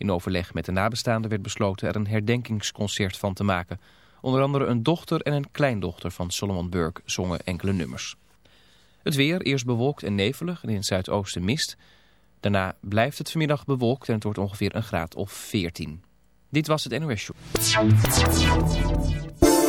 In overleg met de nabestaanden werd besloten er een herdenkingsconcert van te maken. Onder andere een dochter en een kleindochter van Solomon Burke zongen enkele nummers. Het weer, eerst bewolkt en nevelig en in het zuidoosten mist. Daarna blijft het vanmiddag bewolkt en het wordt ongeveer een graad of 14. Dit was het NOS Show.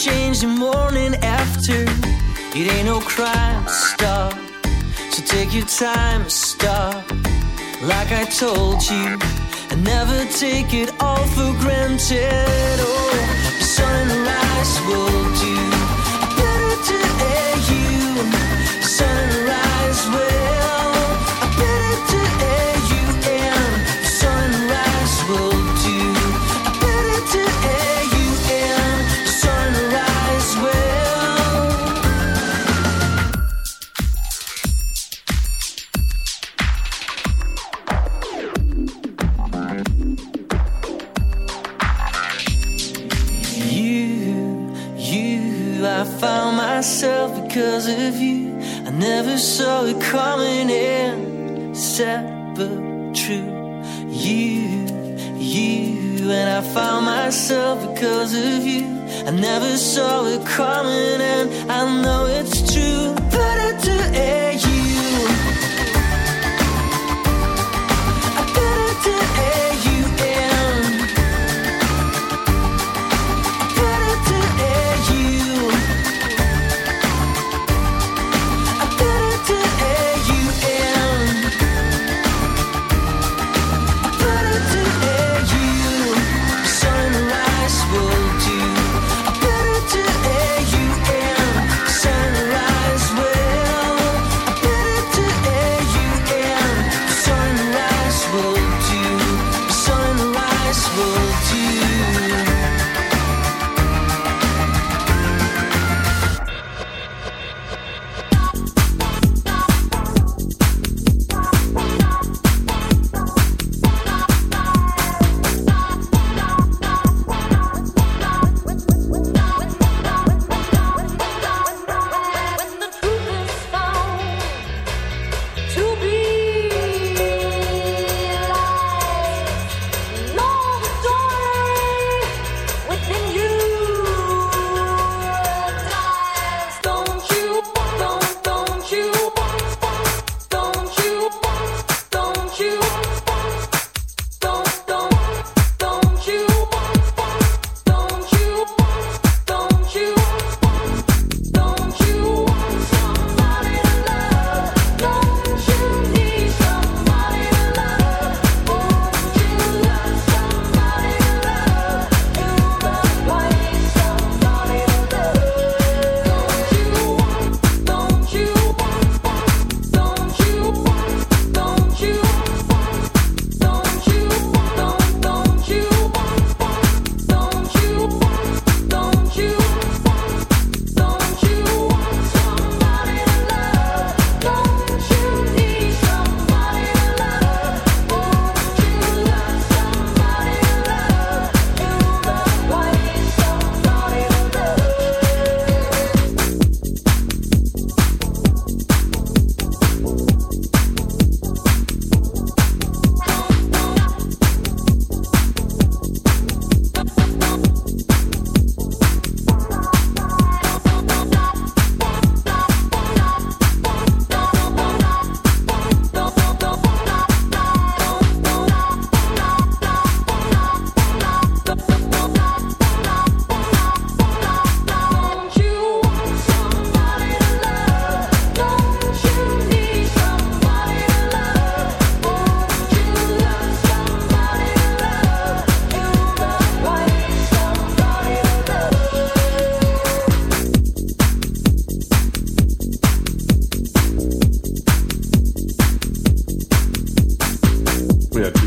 Change the morning after. It ain't no crime, stop. So take your time, stop. Like I told you, I never take it all for granted. Oh, sunrise will do.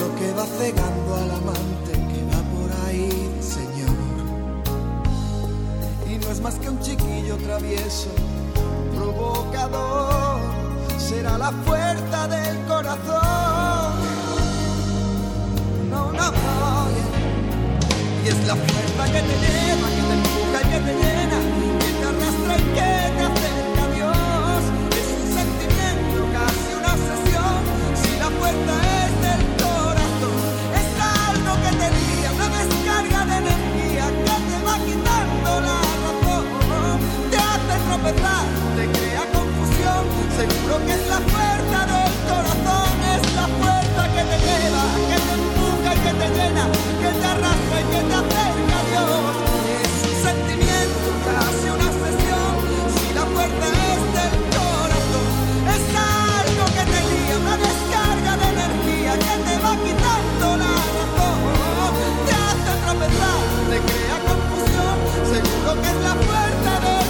¿Qué es lo que va cegando al amante que va por ahí, Señor? Y no es más que un chiquillo travieso, provocador. Será la fuerza del corazón. No, no, no. Y es la fuerza que te lleva, que te empuja y que te llena, que te arrastra y que te acerca a Dios. Es un sentimiento, casi una obsesión. Si la fuerza es Que es la puerta del corazón, es la puerta que te lleva, que te empuja y que te llena, que te arrastra y que te acerca a Dios. Es un sentimiento que hace una sesión. Si la puerta es del corazón, es algo que te lía, una descarga de energía que te va quitando la razón. Te hace atravesar, te crea confusión. Seguro que es la puerta de.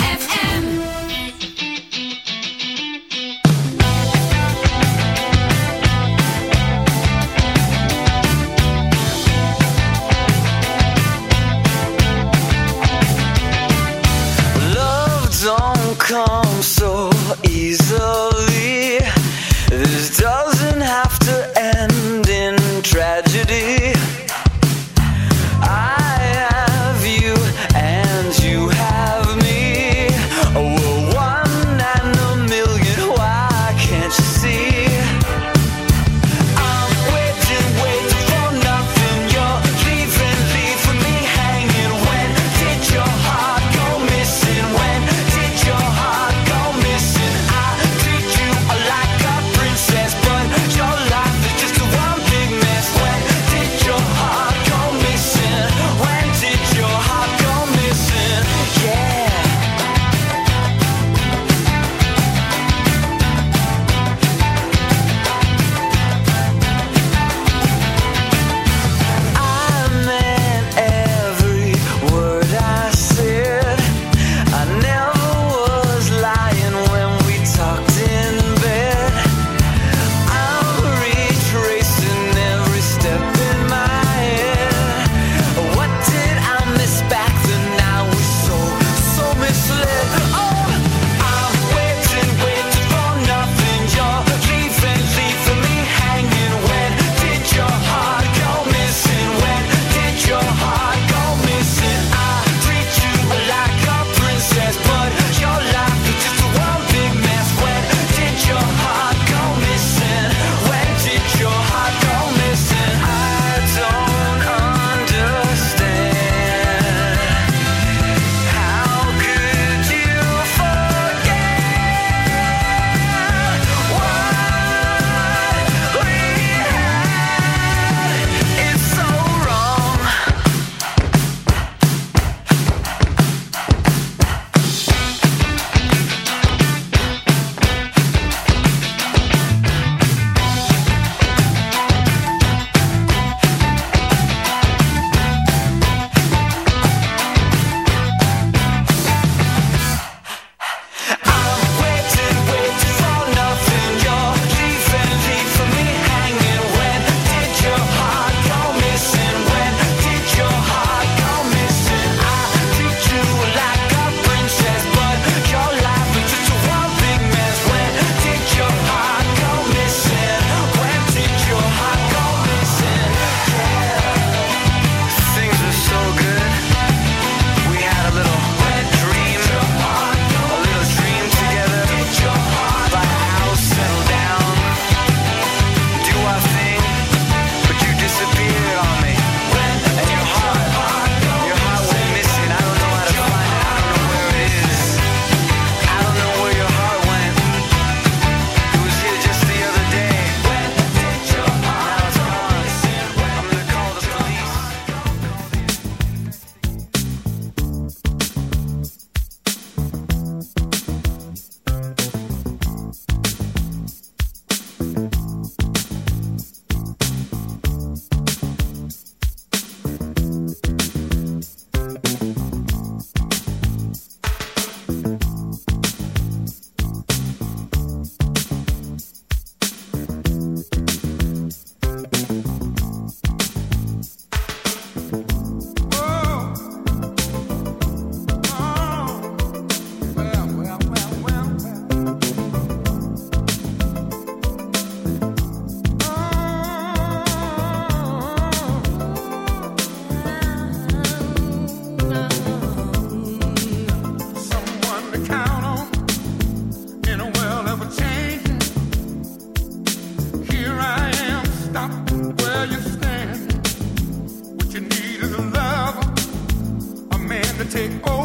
Oh.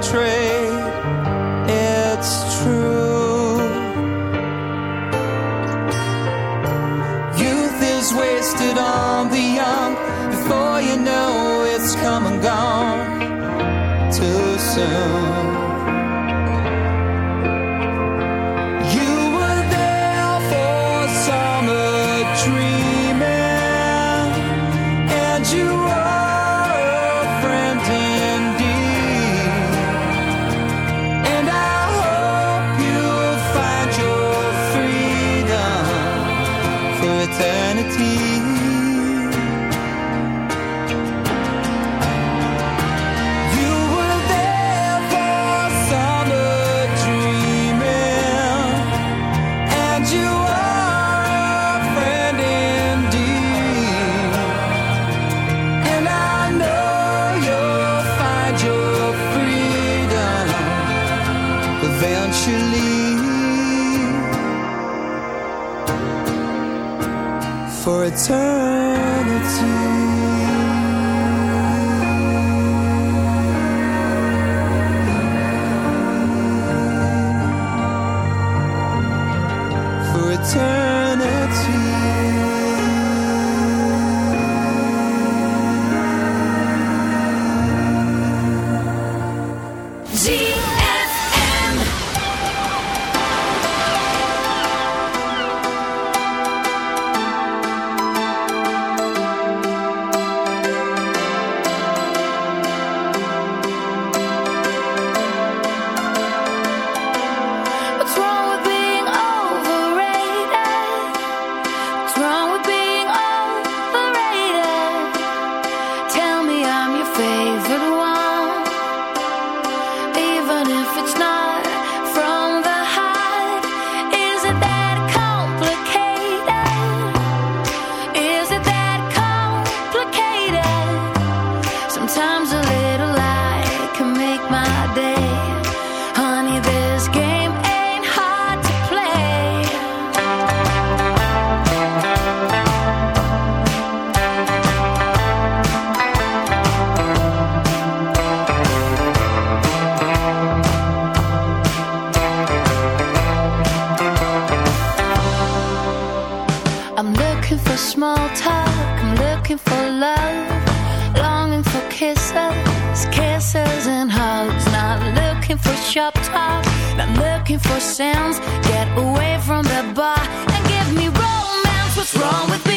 Betrayed. What's wrong with being shop talk, not looking for sounds. Get away from the bar and give me romance. What's wrong with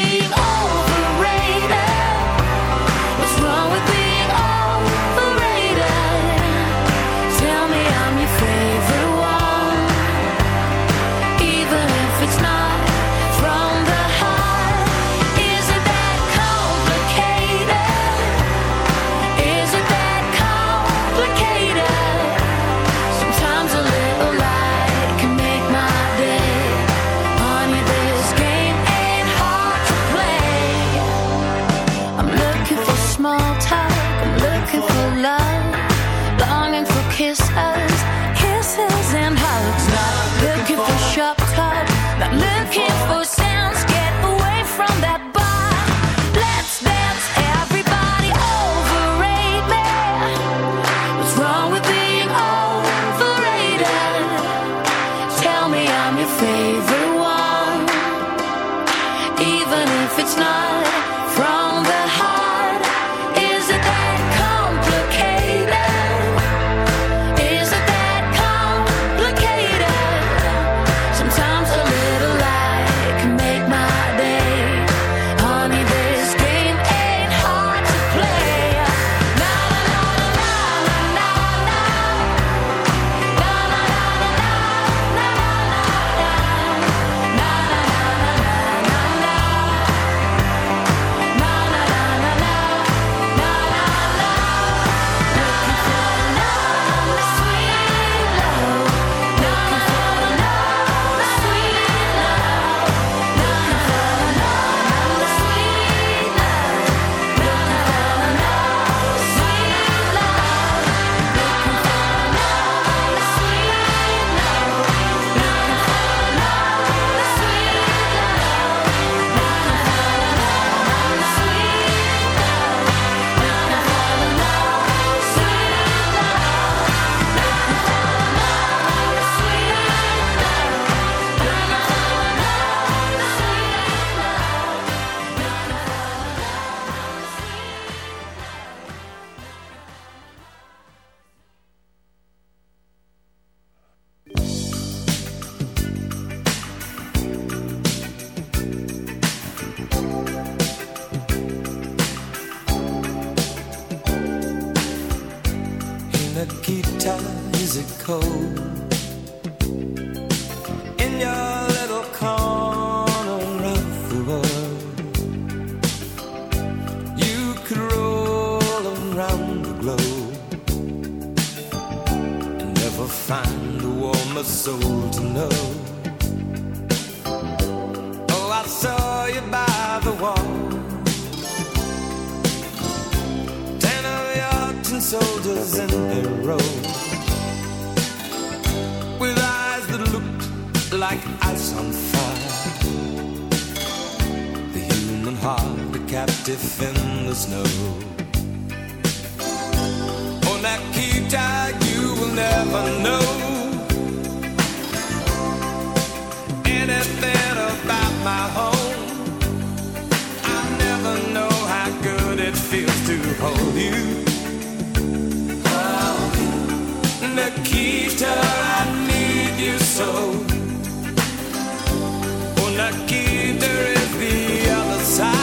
favorite soul to know. Oh, I saw you by the wall. Ten of your tin soldiers in a row With eyes that looked like ice on fire The human heart a captive in the snow Oh, Nikita, you will never know Anything about my home I never know how good it feels to hold you. Oh, Nikita, I need you so. Oh, Nikita is the other side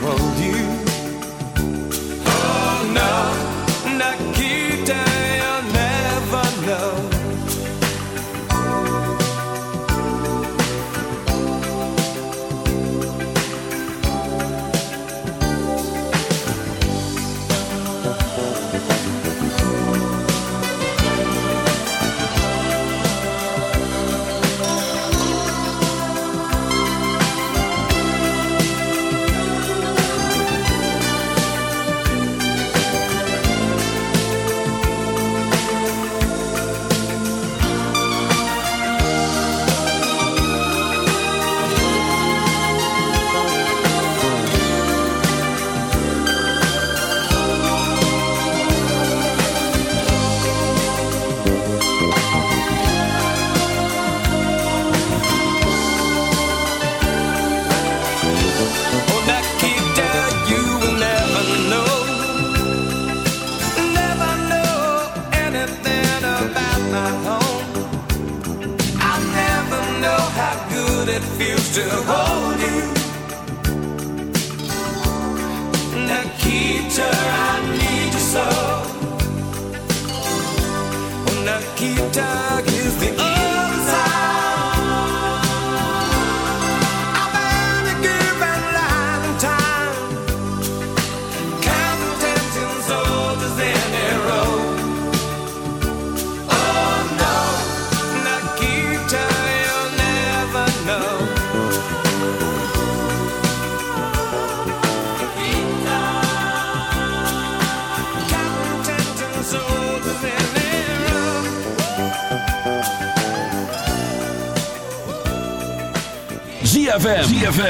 hold you. Oh no. still hold you.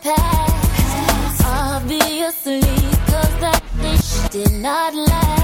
past. Obviously, cause that did not last.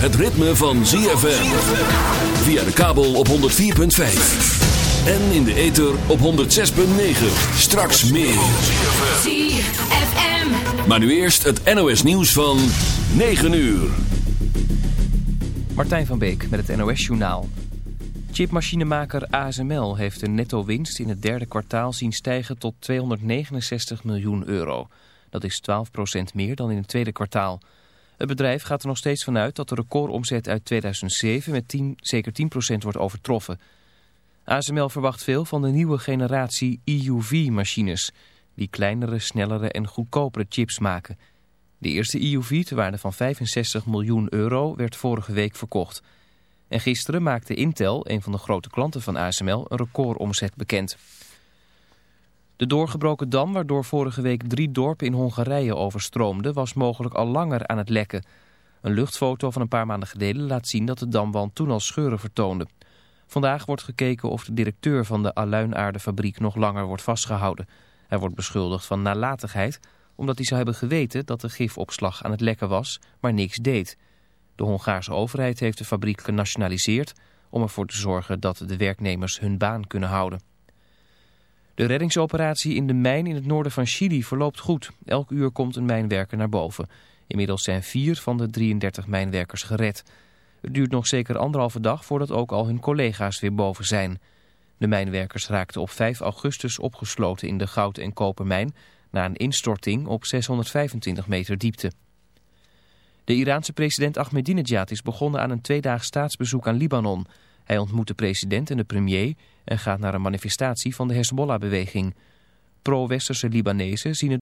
Het ritme van ZFM. Via de kabel op 104.5. En in de ether op 106.9. Straks meer. ZFM. Maar nu eerst het NOS nieuws van 9 uur. Martijn van Beek met het NOS-journaal. Chipmachinemaker ASML heeft de netto-winst in het derde kwartaal zien stijgen tot 269 miljoen euro. Dat is 12% meer dan in het tweede kwartaal. Het bedrijf gaat er nog steeds vanuit dat de recordomzet uit 2007 met 10, zeker 10% wordt overtroffen. ASML verwacht veel van de nieuwe generatie EUV-machines, die kleinere, snellere en goedkopere chips maken. De eerste EUV, te waarde van 65 miljoen euro, werd vorige week verkocht. En gisteren maakte Intel, een van de grote klanten van ASML, een recordomzet bekend. De doorgebroken dam, waardoor vorige week drie dorpen in Hongarije overstroomden, was mogelijk al langer aan het lekken. Een luchtfoto van een paar maanden geleden laat zien dat de damwand toen al scheuren vertoonde. Vandaag wordt gekeken of de directeur van de aluinaardefabriek nog langer wordt vastgehouden. Hij wordt beschuldigd van nalatigheid, omdat hij zou hebben geweten dat de gifopslag aan het lekken was, maar niks deed. De Hongaarse overheid heeft de fabriek genationaliseerd om ervoor te zorgen dat de werknemers hun baan kunnen houden. De reddingsoperatie in de mijn in het noorden van Chili verloopt goed. Elk uur komt een mijnwerker naar boven. Inmiddels zijn vier van de 33 mijnwerkers gered. Het duurt nog zeker anderhalve dag voordat ook al hun collega's weer boven zijn. De mijnwerkers raakten op 5 augustus opgesloten in de goud- en kopermijn... na een instorting op 625 meter diepte. De Iraanse president Ahmadinejad is begonnen aan een tweedaags staatsbezoek aan Libanon. Hij ontmoet de president en de premier en gaat naar een manifestatie van de Hezbollah-beweging. Pro-westerse Libanezen zien het